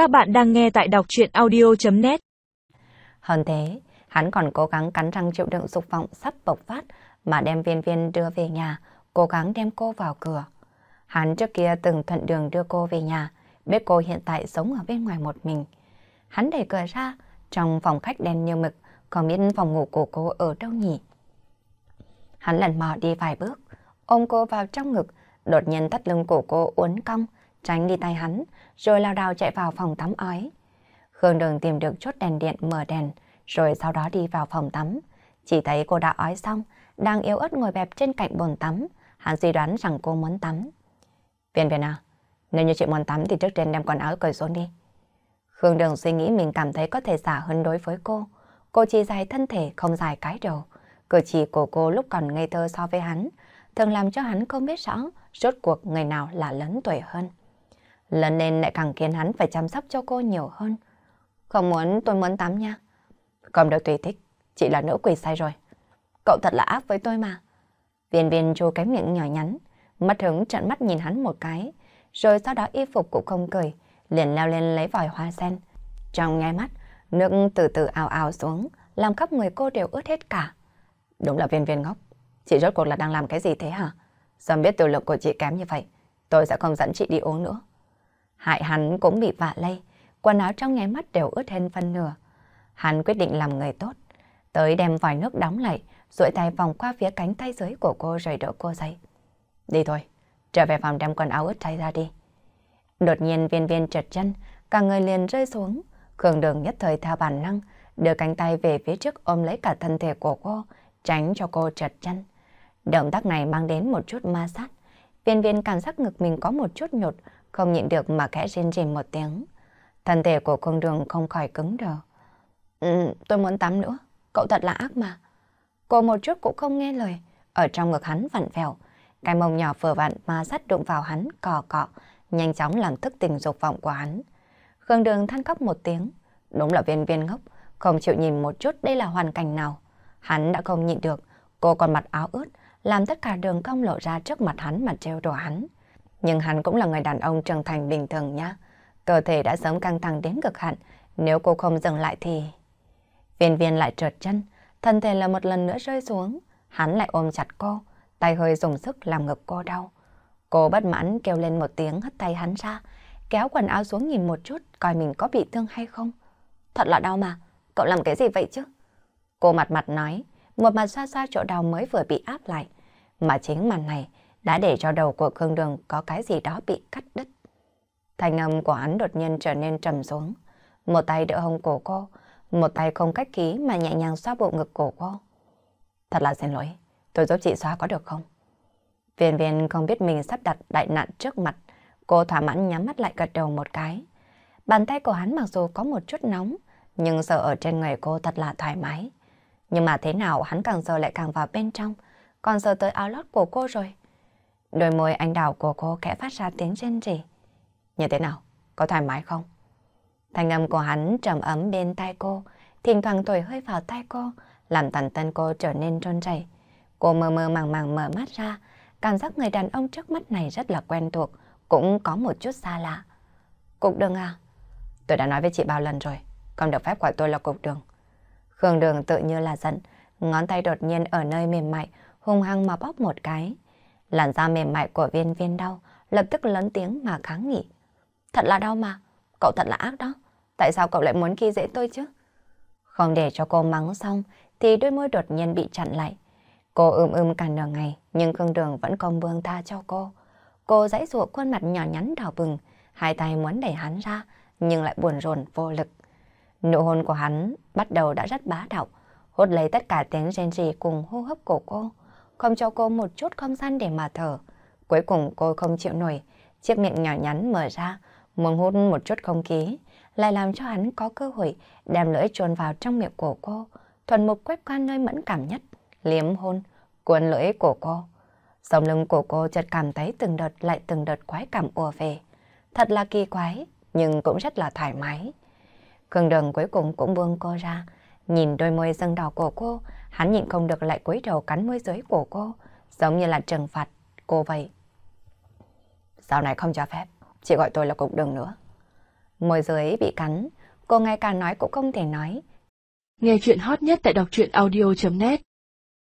Các bạn đang nghe tại đọc chuyện audio.net Hơn thế, hắn còn cố gắng cắn răng chịu đựng dục vọng sắp bộc phát mà đem viên viên đưa về nhà, cố gắng đem cô vào cửa. Hắn trước kia từng thuận đường đưa cô về nhà, biết cô hiện tại sống ở bên ngoài một mình. Hắn đẩy cửa ra, trong phòng khách đen như mực, còn biết phòng ngủ của cô ở đâu nhỉ. Hắn lần mò đi vài bước, ôm cô vào trong ngực, đột nhiên thắt lưng của cô uốn cong, tránh đi tay hắn, rồi lao đào chạy vào phòng tắm ói. Khương Đường tìm được chốt đèn điện mở đèn, rồi sau đó đi vào phòng tắm. Chỉ thấy cô đã ói xong, đang yếu ớt ngồi bẹp trên cạnh bồn tắm. Hắn suy đoán rằng cô muốn tắm. Viên viên à, nếu như chị muốn tắm thì trước tiên đem quần áo cởi xuống đi. Khương Đường suy nghĩ mình cảm thấy có thể giả hơn đối với cô. Cô chỉ dài thân thể, không dài cái đầu. Cử chỉ của cô lúc còn ngây thơ so với hắn, thường làm cho hắn không biết rõ rốt cuộc người nào là lớn tuổi hơn. Lần nên lại càng khiến hắn phải chăm sóc cho cô nhiều hơn. Không muốn tôi muốn tắm nha. Không được tùy thích, chị là nữ quỷ sai rồi. Cậu thật là ác với tôi mà. Viên viên chu cái miệng nhỏ nhắn, mắt hứng trận mắt nhìn hắn một cái, rồi sau đó y phục cũng không cười, liền leo lên lấy vòi hoa sen. Trong nháy mắt, nước từ từ ào ào xuống, làm khắp người cô đều ướt hết cả. Đúng là viên viên ngốc. Chị rốt cuộc là đang làm cái gì thế hả? Sớm biết tiểu lực của chị kém như vậy, tôi sẽ không dẫn chị đi uống nữa. Hại hắn cũng bị vạ lây, quần áo trong nháy mắt đều ướt hơn phân nửa. Hắn quyết định làm người tốt, tới đem vòi nước đóng lại, duỗi tay vòng qua phía cánh tay dưới của cô rồi đỡ cô dậy. Đi thôi, trở về phòng đem quần áo ướt thay ra đi. Đột nhiên viên viên trượt chân, cả người liền rơi xuống. Khương đường nhất thời theo bản năng, đưa cánh tay về phía trước ôm lấy cả thân thể của cô, tránh cho cô trượt chân. Động tác này mang đến một chút ma sát. Viên viên cảm giác ngực mình có một chút nhột, không nhịn được mà khẽ rên rỉ một tiếng. Thân thể của Khương đường không khỏi cứng đờ. Ừ, tôi muốn tắm nữa, cậu thật là ác mà. Cô một chút cũng không nghe lời, ở trong ngực hắn vặn vẹo. Cái mông nhỏ vừa vặn mà sắt đụng vào hắn, cò cọ, nhanh chóng làm thức tình dục vọng của hắn. Khương Đường than khóc một tiếng, đúng là viên viên ngốc, không chịu nhìn một chút đây là hoàn cảnh nào. Hắn đã không nhịn được, cô còn mặt áo ướt, làm tất cả đường cong lộ ra trước mặt hắn mà treo đùa hắn. Nhưng hắn cũng là người đàn ông trưởng thành bình thường nhá. Cơ thể đã sớm căng thẳng đến cực hạn, nếu cô không dừng lại thì... Viên viên lại trượt chân, thân thể là một lần nữa rơi xuống. Hắn lại ôm chặt cô, tay hơi dùng sức làm ngực cô đau. Cô bất mãn kêu lên một tiếng hất tay hắn ra, kéo quần áo xuống nhìn một chút coi mình có bị thương hay không. Thật là đau mà, cậu làm cái gì vậy chứ? Cô mặt mặt nói, một mặt xa xa chỗ đau mới vừa bị áp lại. Mà chính màn này đã để cho đầu của Khương Đường có cái gì đó bị cắt đứt. Thanh âm của hắn đột nhiên trở nên trầm xuống. Một tay đỡ hông cổ cô, một tay không cách khí mà nhẹ nhàng xoa bộ ngực cổ cô. Thật là xin lỗi, tôi giúp chị xóa có được không? Viên viên không biết mình sắp đặt đại nạn trước mặt. Cô thỏa mãn nhắm mắt lại gật đầu một cái. Bàn tay của hắn mặc dù có một chút nóng, nhưng sợ ở trên người cô thật là thoải mái. Nhưng mà thế nào hắn càng giờ lại càng vào bên trong, còn giờ tới áo lót của cô rồi. Đôi môi anh đào của cô kẽ phát ra tiếng rên rỉ. Như thế nào? Có thoải mái không? Thanh âm của hắn trầm ấm bên tai cô, thỉnh thoảng thổi hơi vào tai cô, làm toàn thân cô trở nên trôn chảy. Cô mơ mơ màng màng mở mắt ra, cảm giác người đàn ông trước mắt này rất là quen thuộc, cũng có một chút xa lạ. Cục đường à? Tôi đã nói với chị bao lần rồi, không được phép gọi tôi là cục đường. Khương đường tự như là giận, ngón tay đột nhiên ở nơi mềm mại, hung hăng mà bóp một cái. Làn da mềm mại của viên viên đau, lập tức lớn tiếng mà kháng nghị. Thật là đau mà, cậu thật là ác đó. Tại sao cậu lại muốn khi dễ tôi chứ? Không để cho cô mắng xong, thì đôi môi đột nhiên bị chặn lại. Cô ưm ưm cả nửa ngày, nhưng Khương Đường vẫn không buông tha cho cô. Cô dãy ruột khuôn mặt nhỏ nhắn đỏ bừng, hai tay muốn đẩy hắn ra, nhưng lại buồn rồn vô lực. Nụ hôn của hắn bắt đầu đã rất bá đạo, hút lấy tất cả tiếng rên rỉ cùng hô hấp của cô, không cho cô một chút không gian để mà thở. Cuối cùng cô không chịu nổi, chiếc miệng nhỏ nhắn mở ra, muốn hút một chút không khí, lại làm cho hắn có cơ hội đem lưỡi chôn vào trong miệng của cô, thuần mục quét qua nơi mẫn cảm nhất, liếm hôn, cuốn lưỡi của cô. Sống lưng của cô chợt cảm thấy từng đợt lại từng đợt quái cảm ùa về. Thật là kỳ quái, nhưng cũng rất là thoải mái. Cường đường cuối cùng cũng buông cô ra, nhìn đôi môi dâng đỏ của cô, hắn nhịn không được lại cúi đầu cắn môi dưới của cô, giống như là trừng phạt cô vậy. Sau này không cho phép, chị gọi tôi là cục đường nữa. Môi dưới bị cắn, cô ngay cả nói cũng không thể nói. Nghe chuyện hot nhất tại đọc truyện audio.net